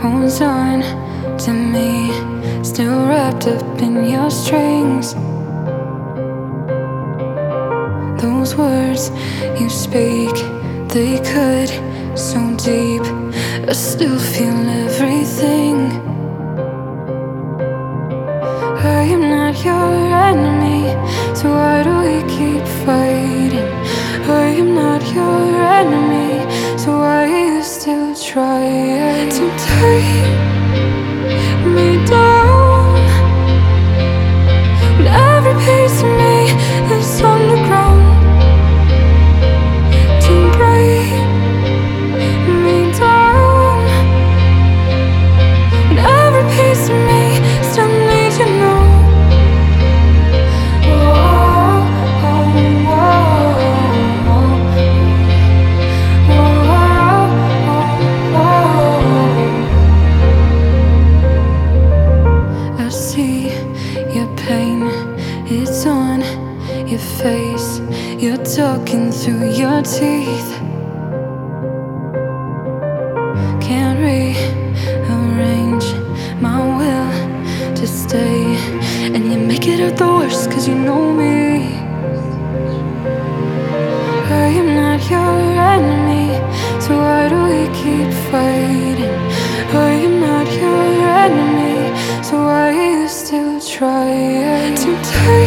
holds on to me, still wrapped up in your strings. Those words you speak, they cut so deep. I still feel everything. I am not your enemy, so why do we keep fighting? Still try to take me down? You're talking through your teeth. Can't rearrange my will to stay. And you make it out the worst, cause you know me. I am not your enemy, so why do we keep fighting? I am not your enemy, so why are you still try to take